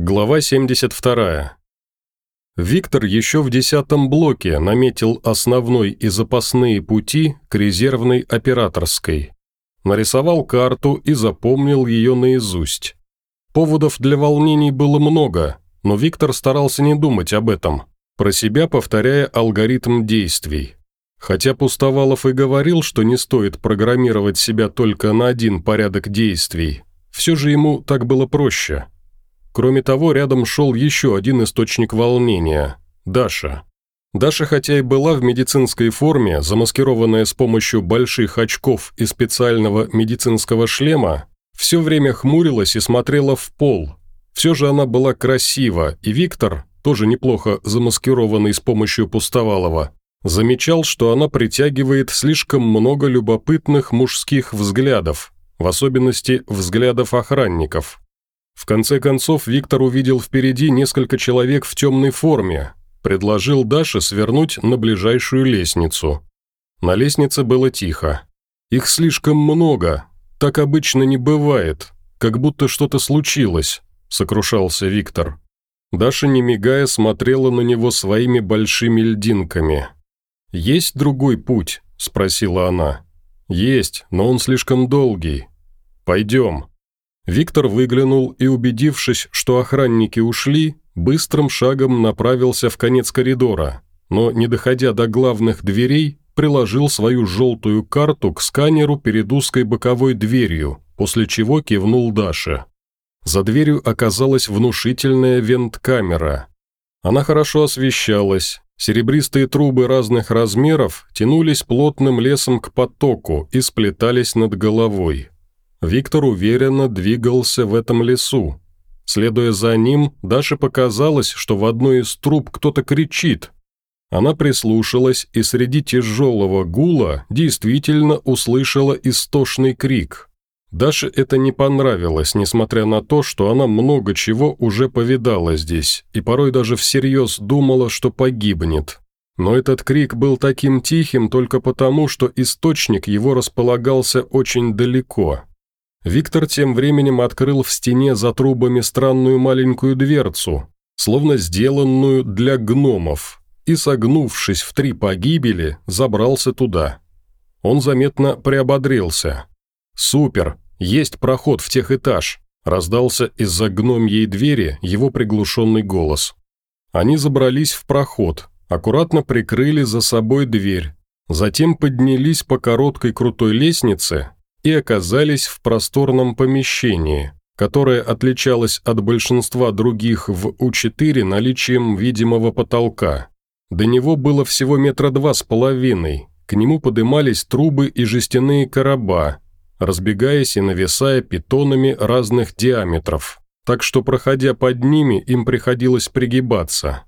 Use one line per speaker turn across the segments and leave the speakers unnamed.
Глава 72. Виктор еще в десятом блоке наметил основной и запасные пути к резервной операторской. Нарисовал карту и запомнил ее наизусть. Поводов для волнений было много, но Виктор старался не думать об этом, про себя повторяя алгоритм действий. Хотя Пустовалов и говорил, что не стоит программировать себя только на один порядок действий, все же ему так было проще. Кроме того, рядом шел еще один источник волнения – Даша. Даша, хотя и была в медицинской форме, замаскированная с помощью больших очков и специального медицинского шлема, все время хмурилась и смотрела в пол. Все же она была красива, и Виктор, тоже неплохо замаскированный с помощью Пустовалова, замечал, что она притягивает слишком много любопытных мужских взглядов, в особенности взглядов охранников. В конце концов Виктор увидел впереди несколько человек в темной форме, предложил Даше свернуть на ближайшую лестницу. На лестнице было тихо. Их слишком много, так обычно не бывает, как будто что-то случилось, сокрушался Виктор. Даша, не мигая, смотрела на него своими большими льдинками. «Есть другой путь?» – спросила она. «Есть, но он слишком долгий. Пойдем». Виктор выглянул и, убедившись, что охранники ушли, быстрым шагом направился в конец коридора, но, не доходя до главных дверей, приложил свою желтую карту к сканеру перед узкой боковой дверью, после чего кивнул Даше. За дверью оказалась внушительная вент-камера. Она хорошо освещалась, серебристые трубы разных размеров тянулись плотным лесом к потоку и сплетались над головой. Виктор уверенно двигался в этом лесу. Следуя за ним, Даше показалось, что в одной из труб кто-то кричит. Она прислушалась и среди тяжелого гула действительно услышала истошный крик – Даше это не понравилось, несмотря на то, что она много чего уже повидала здесь и порой даже всерьез думала, что погибнет. Но этот крик был таким тихим только потому, что источник его располагался очень далеко. Виктор тем временем открыл в стене за трубами странную маленькую дверцу, словно сделанную для гномов, и, согнувшись в три погибели, забрался туда. Он заметно приободрился. «Супер! Есть проход в тех этаж!» – раздался из-за гномьей двери его приглушенный голос. Они забрались в проход, аккуратно прикрыли за собой дверь, затем поднялись по короткой крутой лестнице и оказались в просторном помещении, которое отличалось от большинства других в У-4 наличием видимого потолка. До него было всего метра два с половиной, к нему подымались трубы и жестяные короба, разбегаясь и нависая питонами разных диаметров, так что, проходя под ними, им приходилось пригибаться.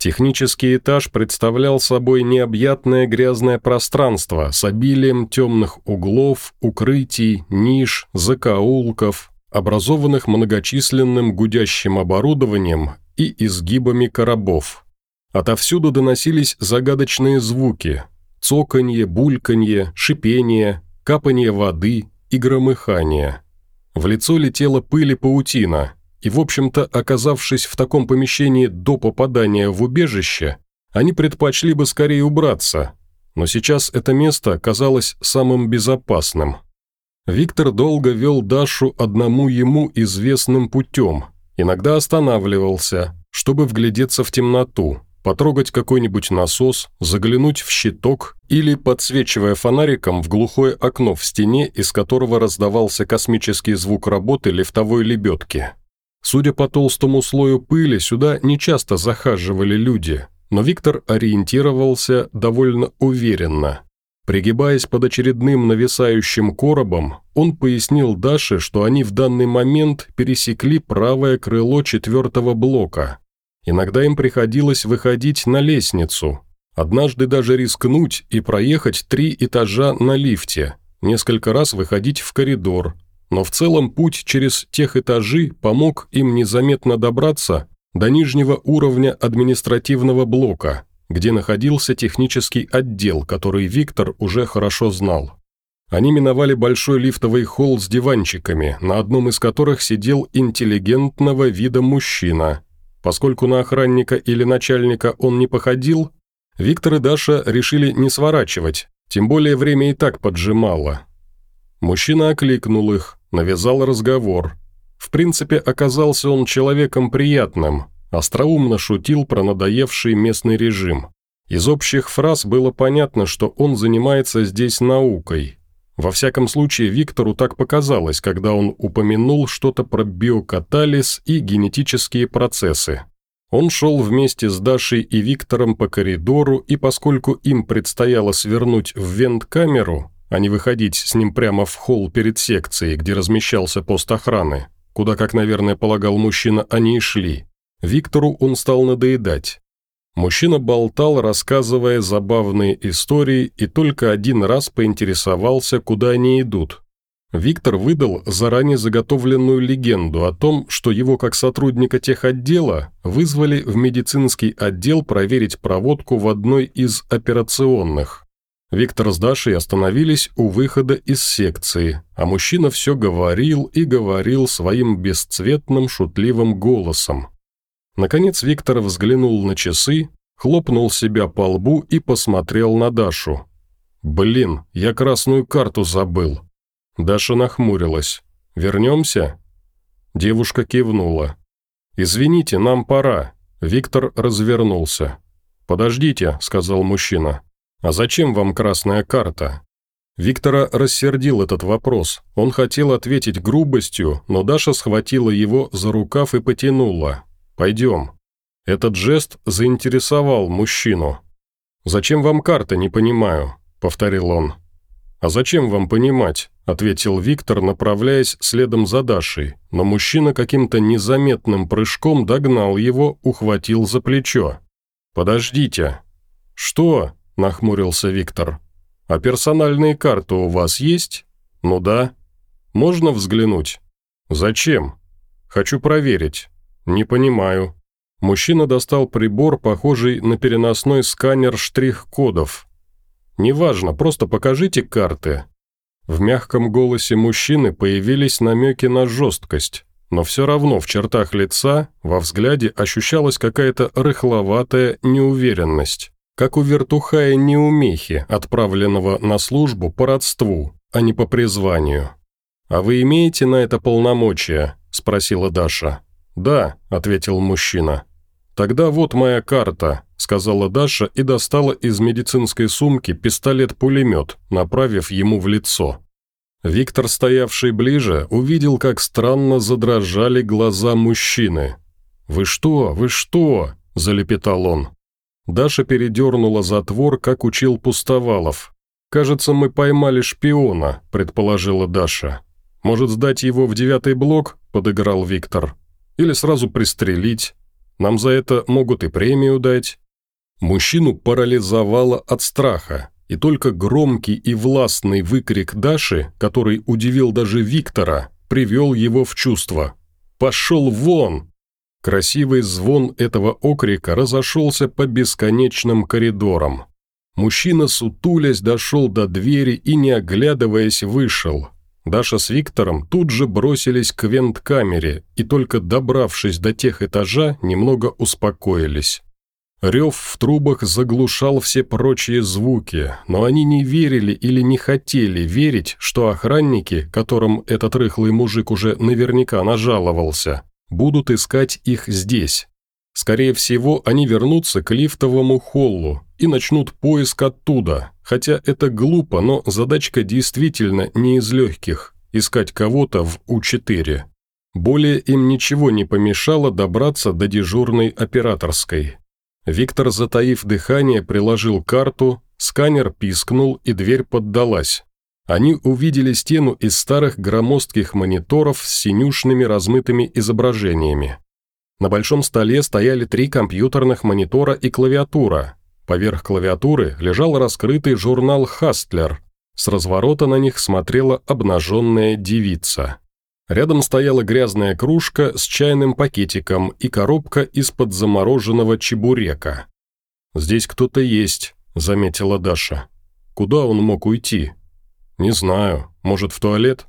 Технический этаж представлял собой необъятное грязное пространство с обилием темных углов, укрытий, ниш, закоулков, образованных многочисленным гудящим оборудованием и изгибами коробов. Отовсюду доносились загадочные звуки – цоканье, бульканье, шипение, капание воды и громыхание. В лицо летела пыль и паутина, и, в общем-то, оказавшись в таком помещении до попадания в убежище, они предпочли бы скорее убраться, но сейчас это место казалось самым безопасным. Виктор долго вел Дашу одному ему известным путем, иногда останавливался, чтобы вглядеться в темноту, потрогать какой-нибудь насос, заглянуть в щиток или, подсвечивая фонариком в глухое окно в стене, из которого раздавался космический звук работы лифтовой лебедки. Судя по толстому слою пыли, сюда нечасто захаживали люди, но Виктор ориентировался довольно уверенно. Пригибаясь под очередным нависающим коробом, он пояснил Даше, что они в данный момент пересекли правое крыло четвертого блока, Иногда им приходилось выходить на лестницу, однажды даже рискнуть и проехать три этажа на лифте, несколько раз выходить в коридор, но в целом путь через тех этажи помог им незаметно добраться до нижнего уровня административного блока, где находился технический отдел, который Виктор уже хорошо знал. Они миновали большой лифтовый холл с диванчиками, на одном из которых сидел интеллигентного вида мужчина. Поскольку на охранника или начальника он не походил, Виктор и Даша решили не сворачивать, тем более время и так поджимало. Мужчина окликнул их, навязал разговор. В принципе, оказался он человеком приятным, остроумно шутил про надоевший местный режим. Из общих фраз было понятно, что он занимается здесь наукой. Во всяком случае, Виктору так показалось, когда он упомянул что-то про биокатализ и генетические процессы. Он шел вместе с Дашей и Виктором по коридору, и поскольку им предстояло свернуть в вент-камеру, а не выходить с ним прямо в холл перед секцией, где размещался пост охраны, куда, как, наверное, полагал мужчина, они и шли, Виктору он стал надоедать. Мужчина болтал, рассказывая забавные истории, и только один раз поинтересовался, куда они идут. Виктор выдал заранее заготовленную легенду о том, что его как сотрудника техотдела вызвали в медицинский отдел проверить проводку в одной из операционных. Виктор с Дашей остановились у выхода из секции, а мужчина все говорил и говорил своим бесцветным шутливым голосом. Наконец Виктор взглянул на часы, хлопнул себя по лбу и посмотрел на Дашу. «Блин, я красную карту забыл». Даша нахмурилась. «Вернемся?» Девушка кивнула. «Извините, нам пора». Виктор развернулся. «Подождите», — сказал мужчина. «А зачем вам красная карта?» Виктора рассердил этот вопрос. Он хотел ответить грубостью, но Даша схватила его за рукав и потянула. «Пойдем». Этот жест заинтересовал мужчину. «Зачем вам карта, не понимаю», — повторил он. «А зачем вам понимать?» – ответил Виктор, направляясь следом за Дашей, но мужчина каким-то незаметным прыжком догнал его, ухватил за плечо. «Подождите». «Что?» – нахмурился Виктор. «А персональные карты у вас есть?» «Ну да». «Можно взглянуть?» «Зачем?» «Хочу проверить». «Не понимаю». Мужчина достал прибор, похожий на переносной сканер штрих-кодов. «Неважно, просто покажите карты». В мягком голосе мужчины появились намеки на жесткость, но все равно в чертах лица, во взгляде ощущалась какая-то рыхловатая неуверенность, как у вертухая неумехи, отправленного на службу по родству, а не по призванию. «А вы имеете на это полномочия?» – спросила Даша. «Да», – ответил мужчина. «Тогда вот моя карта», – сказала Даша и достала из медицинской сумки пистолет-пулемет, направив ему в лицо. Виктор, стоявший ближе, увидел, как странно задрожали глаза мужчины. «Вы что? Вы что?» – залепетал он. Даша передернула затвор, как учил Пустовалов. «Кажется, мы поймали шпиона», – предположила Даша. «Может, сдать его в девятый блок?» – подыграл Виктор. Или сразу пристрелить. Нам за это могут и премию дать». Мужчину парализовало от страха, и только громкий и властный выкрик Даши, который удивил даже Виктора, привел его в чувство. «Пошел вон!» Красивый звон этого окрика разошелся по бесконечным коридорам. Мужчина, сутулясь, дошел до двери и, не оглядываясь, вышел. Даша с Виктором тут же бросились к вент-камере и только добравшись до тех этажа, немного успокоились. Рев в трубах заглушал все прочие звуки, но они не верили или не хотели верить, что охранники, которым этот рыхлый мужик уже наверняка нажаловался, будут искать их здесь. Скорее всего, они вернутся к лифтовому холлу и начнут поиск оттуда, хотя это глупо, но задачка действительно не из легких – искать кого-то в У-4. Более им ничего не помешало добраться до дежурной операторской. Виктор, затаив дыхание, приложил карту, сканер пискнул и дверь поддалась. Они увидели стену из старых громоздких мониторов с синюшными размытыми изображениями. На большом столе стояли три компьютерных монитора и клавиатура. Поверх клавиатуры лежал раскрытый журнал «Хастлер». С разворота на них смотрела обнаженная девица. Рядом стояла грязная кружка с чайным пакетиком и коробка из-под замороженного чебурека. «Здесь кто-то есть», – заметила Даша. «Куда он мог уйти?» «Не знаю. Может, в туалет?»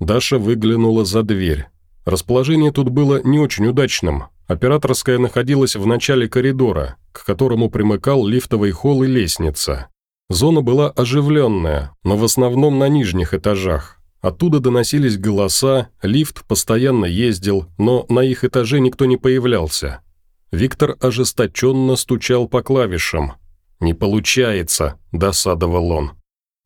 Даша выглянула за дверь. Расположение тут было не очень удачным. Операторская находилась в начале коридора, к которому примыкал лифтовый холл и лестница. Зона была оживленная, но в основном на нижних этажах. Оттуда доносились голоса, лифт постоянно ездил, но на их этаже никто не появлялся. Виктор ожесточенно стучал по клавишам. «Не получается», – досадовал он.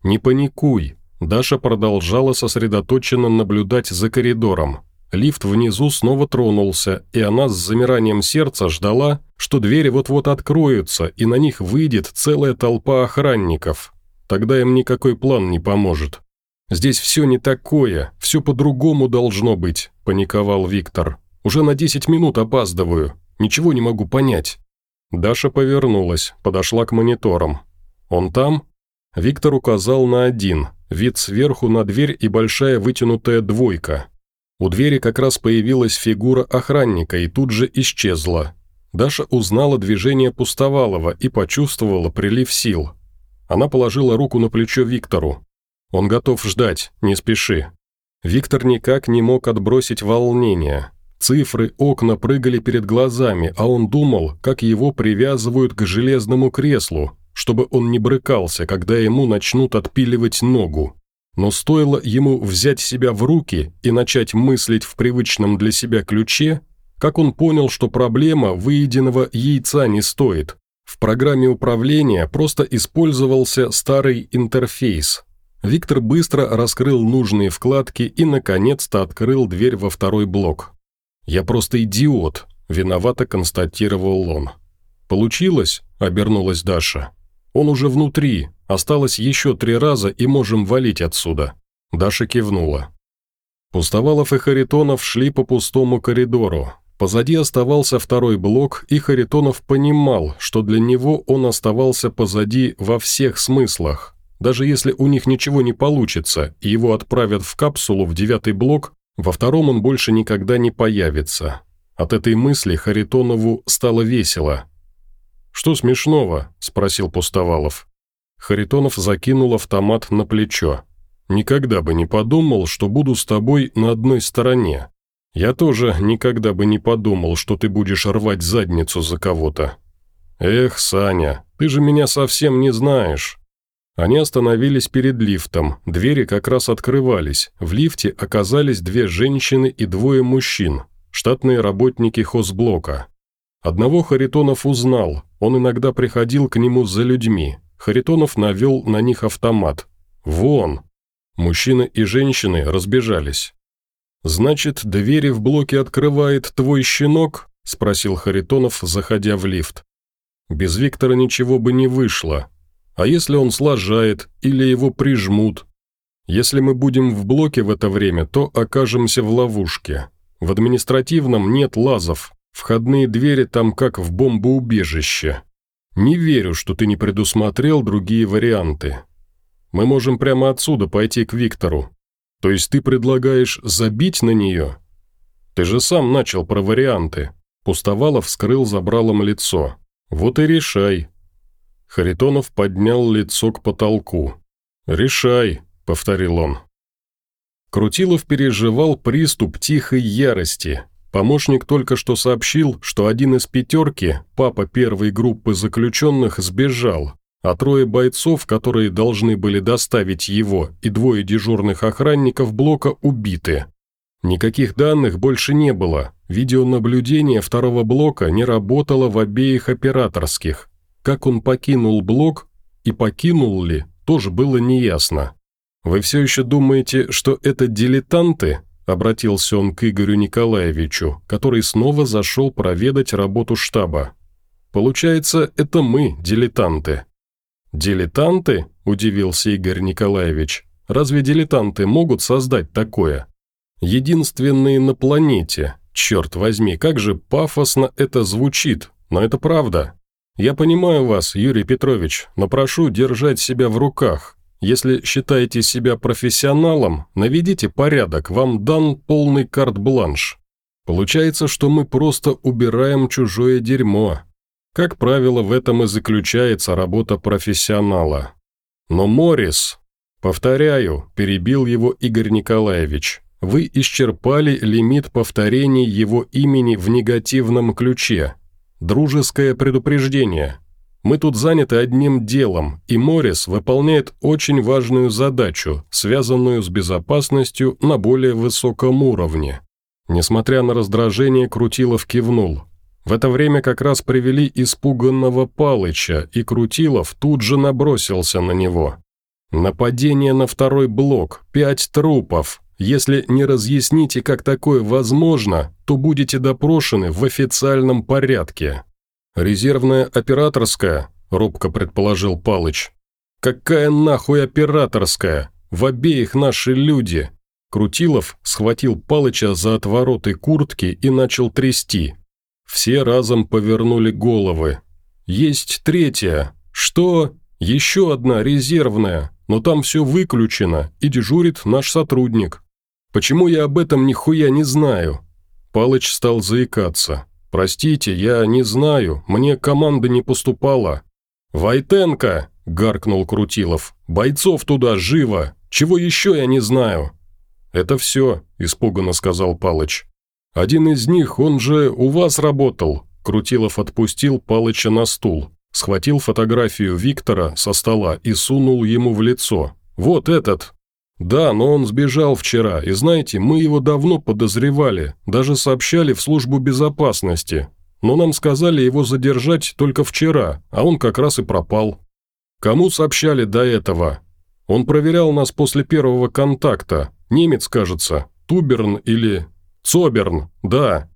«Не паникуй». Даша продолжала сосредоточенно наблюдать за коридором. Лифт внизу снова тронулся, и она с замиранием сердца ждала, что двери вот-вот откроются, и на них выйдет целая толпа охранников. Тогда им никакой план не поможет. «Здесь все не такое, все по-другому должно быть», – паниковал Виктор. «Уже на 10 минут опаздываю. Ничего не могу понять». Даша повернулась, подошла к мониторам. «Он там?» Виктор указал на один, вид сверху на дверь и большая вытянутая двойка. У двери как раз появилась фигура охранника и тут же исчезла. Даша узнала движение Пустовалова и почувствовала прилив сил. Она положила руку на плечо Виктору. «Он готов ждать, не спеши». Виктор никак не мог отбросить волнение. Цифры, окна прыгали перед глазами, а он думал, как его привязывают к железному креслу, чтобы он не брыкался, когда ему начнут отпиливать ногу. Но стоило ему взять себя в руки и начать мыслить в привычном для себя ключе, как он понял, что проблема выеденного яйца не стоит. В программе управления просто использовался старый интерфейс. Виктор быстро раскрыл нужные вкладки и, наконец-то, открыл дверь во второй блок. «Я просто идиот», – виновато констатировал он. «Получилось?» – обернулась Даша. «Он уже внутри. Осталось еще три раза, и можем валить отсюда». Даша кивнула. Пустовалов и Харитонов шли по пустому коридору. Позади оставался второй блок, и Харитонов понимал, что для него он оставался позади во всех смыслах. Даже если у них ничего не получится, и его отправят в капсулу в девятый блок, во втором он больше никогда не появится. От этой мысли Харитонову стало весело. «Что смешного?» – спросил Пустовалов. Харитонов закинул автомат на плечо. «Никогда бы не подумал, что буду с тобой на одной стороне. Я тоже никогда бы не подумал, что ты будешь рвать задницу за кого-то. Эх, Саня, ты же меня совсем не знаешь. Они остановились перед лифтом, двери как раз открывались. В лифте оказались две женщины и двое мужчин, штатные работники хозблока. Одного Харитонов узнал, он иногда приходил к нему за людьми. Харитонов навел на них автомат. «Вон!» Мужчины и женщины разбежались. «Значит, двери в блоке открывает твой щенок?» – спросил Харитонов, заходя в лифт. «Без Виктора ничего бы не вышло. А если он сложает или его прижмут? Если мы будем в блоке в это время, то окажемся в ловушке. В административном нет лазов, входные двери там как в бомбоубежище. Не верю, что ты не предусмотрел другие варианты. Мы можем прямо отсюда пойти к Виктору. То есть ты предлагаешь забить на нее? Ты же сам начал про варианты. Пустовалов вскрыл забралом лицо. Вот и решай, Харитонов поднял лицо к потолку. «Решай», — повторил он. Крутилов переживал приступ тихой ярости. Помощник только что сообщил, что один из пятерки, папа первой группы заключенных, сбежал, а трое бойцов, которые должны были доставить его, и двое дежурных охранников блока убиты. Никаких данных больше не было. Видеонаблюдение второго блока не работало в обеих операторских, как он покинул блок и покинул ли, тоже было неясно. «Вы все еще думаете, что это дилетанты?» – обратился он к Игорю Николаевичу, который снова зашел проведать работу штаба. «Получается, это мы, дилетанты». «Дилетанты?» – удивился Игорь Николаевич. «Разве дилетанты могут создать такое?» «Единственные на планете. Черт возьми, как же пафосно это звучит, но это правда. «Я понимаю вас, Юрий Петрович, но прошу держать себя в руках. Если считаете себя профессионалом, наведите порядок, вам дан полный карт-бланш. Получается, что мы просто убираем чужое дерьмо. Как правило, в этом и заключается работа профессионала. Но Моррис... «Повторяю», – перебил его Игорь Николаевич, – «вы исчерпали лимит повторений его имени в негативном ключе. Дружеское предупреждение. Мы тут заняты одним делом, и Моррис выполняет очень важную задачу, связанную с безопасностью на более высоком уровне». Несмотря на раздражение, Крутилов кивнул. В это время как раз привели испуганного Палыча, и Крутилов тут же набросился на него. Нападение на второй блок, пять трупов. Если не разъясните, как такое возможно, то будете допрошены в официальном порядке. Резервная операторская, робко предположил Палыч. Какая нахуй операторская? В обеих наши люди. Крутилов схватил Палыча за отвороты куртки и начал трясти. Все разом повернули головы. «Есть третья. Что? Еще одна резервная но там все выключено, и дежурит наш сотрудник. Почему я об этом нихуя не знаю?» Палыч стал заикаться. «Простите, я не знаю, мне команда не поступала». «Войтенко!» – гаркнул Крутилов. «Бойцов туда, живо! Чего еще я не знаю?» «Это все», – испуганно сказал Палыч. «Один из них, он же у вас работал». Крутилов отпустил Палыча на стул. Схватил фотографию Виктора со стола и сунул ему в лицо. «Вот этот!» «Да, но он сбежал вчера, и знаете, мы его давно подозревали, даже сообщали в службу безопасности. Но нам сказали его задержать только вчера, а он как раз и пропал». «Кому сообщали до этого?» «Он проверял нас после первого контакта. Немец, кажется. Туберн или... Цоберн, да».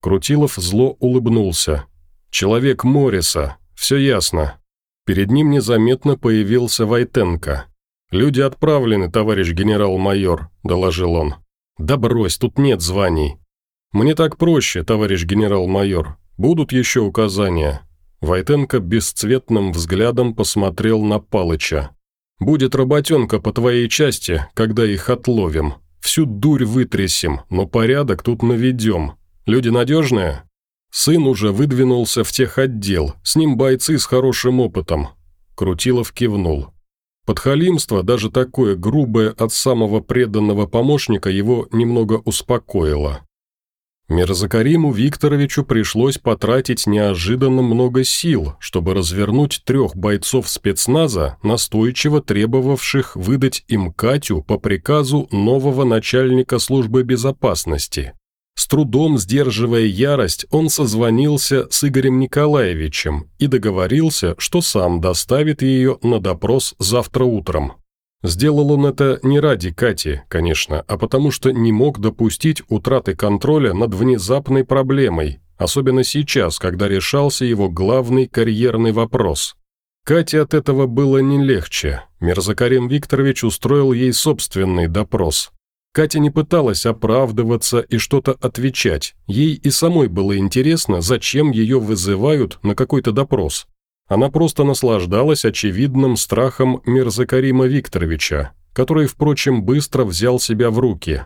Крутилов зло улыбнулся. «Человек Морриса. «Все ясно». Перед ним незаметно появился Войтенко. «Люди отправлены, товарищ генерал-майор», – доложил он. «Да брось, тут нет званий». «Мне так проще, товарищ генерал-майор. Будут еще указания». Войтенко бесцветным взглядом посмотрел на Палыча. «Будет работенка по твоей части, когда их отловим. Всю дурь вытрясем, но порядок тут наведем. Люди надежные?» Сын уже выдвинулся в техотдел, с ним бойцы с хорошим опытом. Крутилов кивнул. Подхалимство, даже такое грубое от самого преданного помощника, его немного успокоило. Мирзакариму Викторовичу пришлось потратить неожиданно много сил, чтобы развернуть трех бойцов спецназа, настойчиво требовавших выдать им Катю по приказу нового начальника службы безопасности. С трудом сдерживая ярость, он созвонился с Игорем Николаевичем и договорился, что сам доставит ее на допрос завтра утром. Сделал он это не ради Кати, конечно, а потому что не мог допустить утраты контроля над внезапной проблемой, особенно сейчас, когда решался его главный карьерный вопрос. Кате от этого было не легче. Мерзакарин Викторович устроил ей собственный допрос. Катя не пыталась оправдываться и что-то отвечать. Ей и самой было интересно, зачем ее вызывают на какой-то допрос. Она просто наслаждалась очевидным страхом Мирзакарима Викторовича, который, впрочем, быстро взял себя в руки.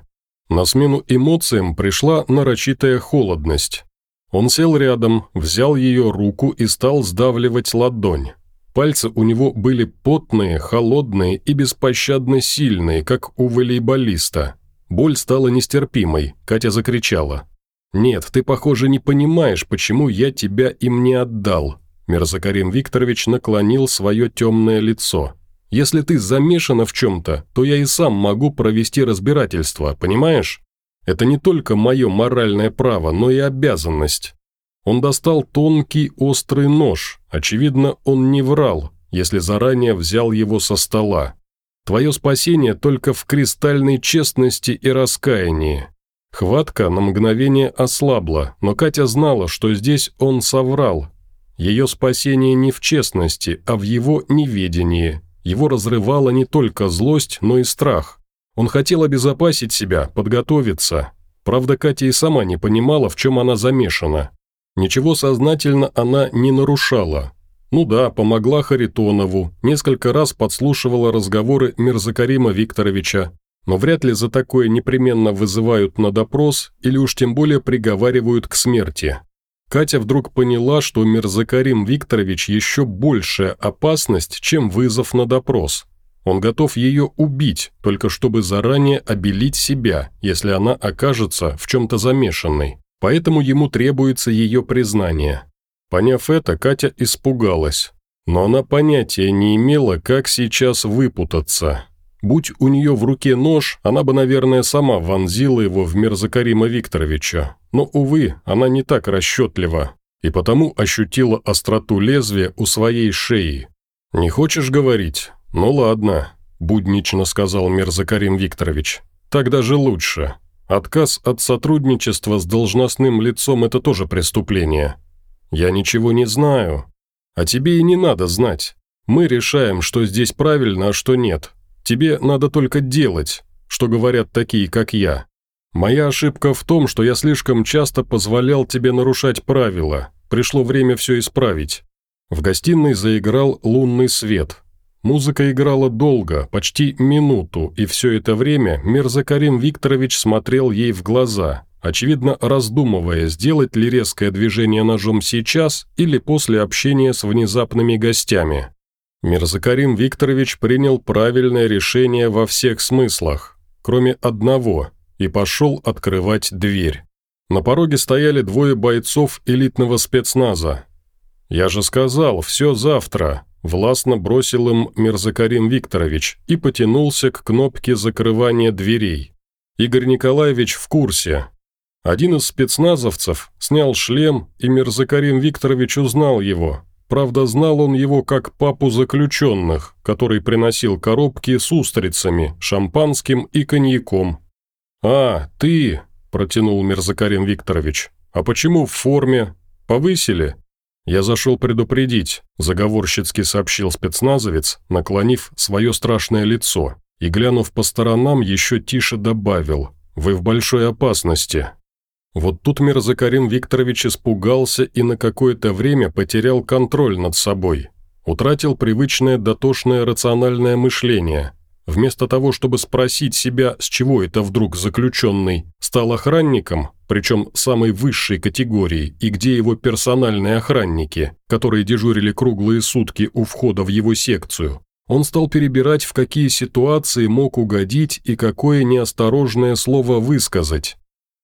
На смену эмоциям пришла нарочитая холодность. Он сел рядом, взял ее руку и стал сдавливать ладонь. Пальцы у него были потные, холодные и беспощадно сильные, как у волейболиста. Боль стала нестерпимой, Катя закричала. «Нет, ты, похоже, не понимаешь, почему я тебя им не отдал». Мирзакарин Викторович наклонил свое темное лицо. «Если ты замешана в чем-то, то я и сам могу провести разбирательство, понимаешь? Это не только мое моральное право, но и обязанность. Он достал тонкий острый нож. Очевидно, он не врал, если заранее взял его со стола. Твое спасение только в кристальной честности и раскаянии. Хватка на мгновение ослабла, но Катя знала, что здесь он соврал. Ее спасение не в честности, а в его неведении. Его разрывала не только злость, но и страх. Он хотел обезопасить себя, подготовиться. Правда, Катя и сама не понимала, в чем она замешана. Ничего сознательно она не нарушала. Ну да, помогла Харитонову, несколько раз подслушивала разговоры Мирзакарима Викторовича, но вряд ли за такое непременно вызывают на допрос или уж тем более приговаривают к смерти. Катя вдруг поняла, что Мирзакарим Викторович еще большая опасность, чем вызов на допрос. Он готов ее убить, только чтобы заранее обелить себя, если она окажется в чем-то замешанной. Поэтому ему требуется ее признание. Поняв это, Катя испугалась. Но она понятия не имела, как сейчас выпутаться. Будь у нее в руке нож, она бы, наверное, сама вонзила его в Мерзакарима Викторовича. Но, увы, она не так расчетлива, и потому ощутила остроту лезвия у своей шеи. «Не хочешь говорить? Ну ладно», – буднично сказал Мерзакарим Викторович. «Так даже лучше. Отказ от сотрудничества с должностным лицом – это тоже преступление. Я ничего не знаю. А тебе и не надо знать. Мы решаем, что здесь правильно, а что нет. Тебе надо только делать, что говорят такие, как я. Моя ошибка в том, что я слишком часто позволял тебе нарушать правила. Пришло время все исправить». В гостиной заиграл лунный свет. Музыка играла долго, почти минуту, и все это время Мирзакарим Викторович смотрел ей в глаза, очевидно раздумывая, сделать ли резкое движение ножом сейчас или после общения с внезапными гостями. Мирзакарим Викторович принял правильное решение во всех смыслах, кроме одного, и пошел открывать дверь. На пороге стояли двое бойцов элитного спецназа. «Я же сказал, все завтра», – властно бросил им Мирзакарим Викторович и потянулся к кнопке закрывания дверей. Игорь Николаевич в курсе. Один из спецназовцев снял шлем, и Мирзакарим Викторович узнал его – Правда, знал он его как папу заключенных, который приносил коробки с устрицами, шампанским и коньяком. «А, ты!» – протянул Мирзакарин Викторович. «А почему в форме? Повысили?» «Я зашел предупредить», – заговорщицки сообщил спецназовец, наклонив свое страшное лицо, и, глянув по сторонам, еще тише добавил «Вы в большой опасности. Вот тут Мирзакарим Викторович испугался и на какое-то время потерял контроль над собой. Утратил привычное дотошное рациональное мышление. Вместо того, чтобы спросить себя, с чего это вдруг заключенный, стал охранником, причем самой высшей категории, и где его персональные охранники, которые дежурили круглые сутки у входа в его секцию, он стал перебирать, в какие ситуации мог угодить и какое неосторожное слово высказать.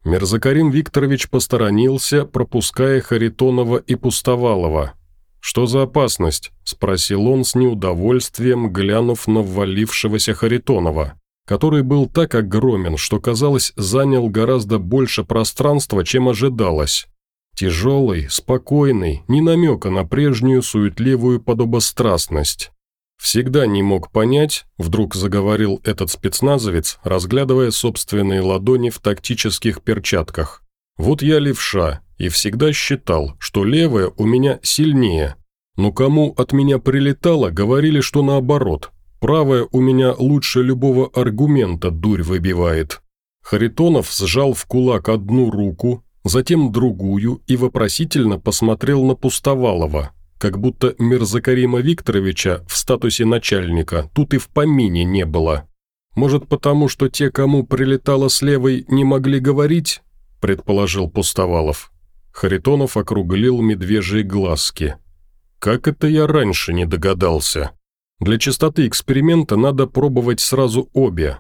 Мерзакарим Викторович посторонился, пропуская Харитонова и Пустовалова. «Что за опасность?» – спросил он с неудовольствием, глянув на ввалившегося Харитонова, который был так огромен, что, казалось, занял гораздо больше пространства, чем ожидалось. Тяжелый, спокойный, ни намека на прежнюю суетливую подобострастность. «Всегда не мог понять», – вдруг заговорил этот спецназовец, разглядывая собственные ладони в тактических перчатках. «Вот я левша, и всегда считал, что левая у меня сильнее. Но кому от меня прилетало, говорили, что наоборот. Правая у меня лучше любого аргумента дурь выбивает». Харитонов сжал в кулак одну руку, затем другую и вопросительно посмотрел на Пустовалова – как будто Мирзакарима Викторовича в статусе начальника тут и в помине не было. Может, потому что те, кому прилетало с левой, не могли говорить? предположил Пустовалов. Харитонов округлил медвежьи глазки. «Как это я раньше не догадался? Для чистоты эксперимента надо пробовать сразу обе».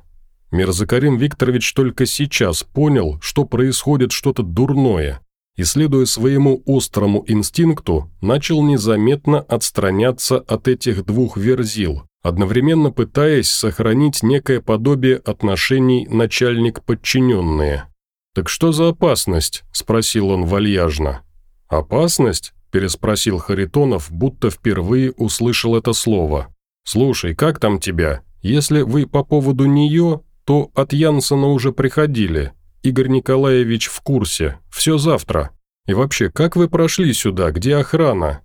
Мирзакарим Викторович только сейчас понял, что происходит что-то дурное, и, следуя своему острому инстинкту, начал незаметно отстраняться от этих двух верзил, одновременно пытаясь сохранить некое подобие отношений начальник-подчиненные. «Так что за опасность?» – спросил он вальяжно. «Опасность?» – переспросил Харитонов, будто впервые услышал это слово. «Слушай, как там тебя? Если вы по поводу нее, то от Янсона уже приходили. Игорь Николаевич в курсе. Все завтра. И вообще, как вы прошли сюда? Где охрана?»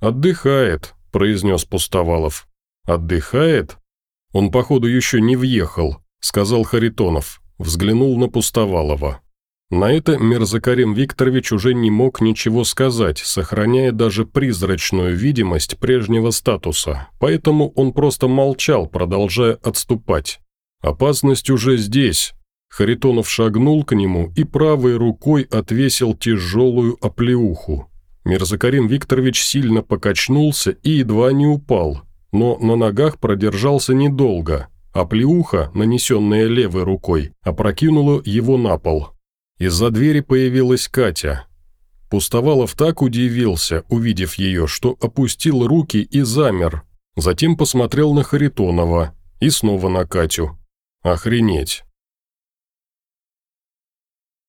«Отдыхает», – произнес Пустовалов. «Отдыхает?» «Он, походу, еще не въехал», – сказал Харитонов. Взглянул на Пустовалова. На это Мерзакарим Викторович уже не мог ничего сказать, сохраняя даже призрачную видимость прежнего статуса, поэтому он просто молчал, продолжая отступать. «Опасность уже здесь», Харитонов шагнул к нему и правой рукой отвесил тяжелую оплеуху. Мирзакарим Викторович сильно покачнулся и едва не упал. но на ногах продержался недолго, а плеуха, нанесенная левой рукой, опрокинула его на пол. Из-за двери появилась Катя. Пустовалов так удивился, увидев ее, что опустил руки и замер. Затем посмотрел на Харитонова и снова на Катю. Охренеть.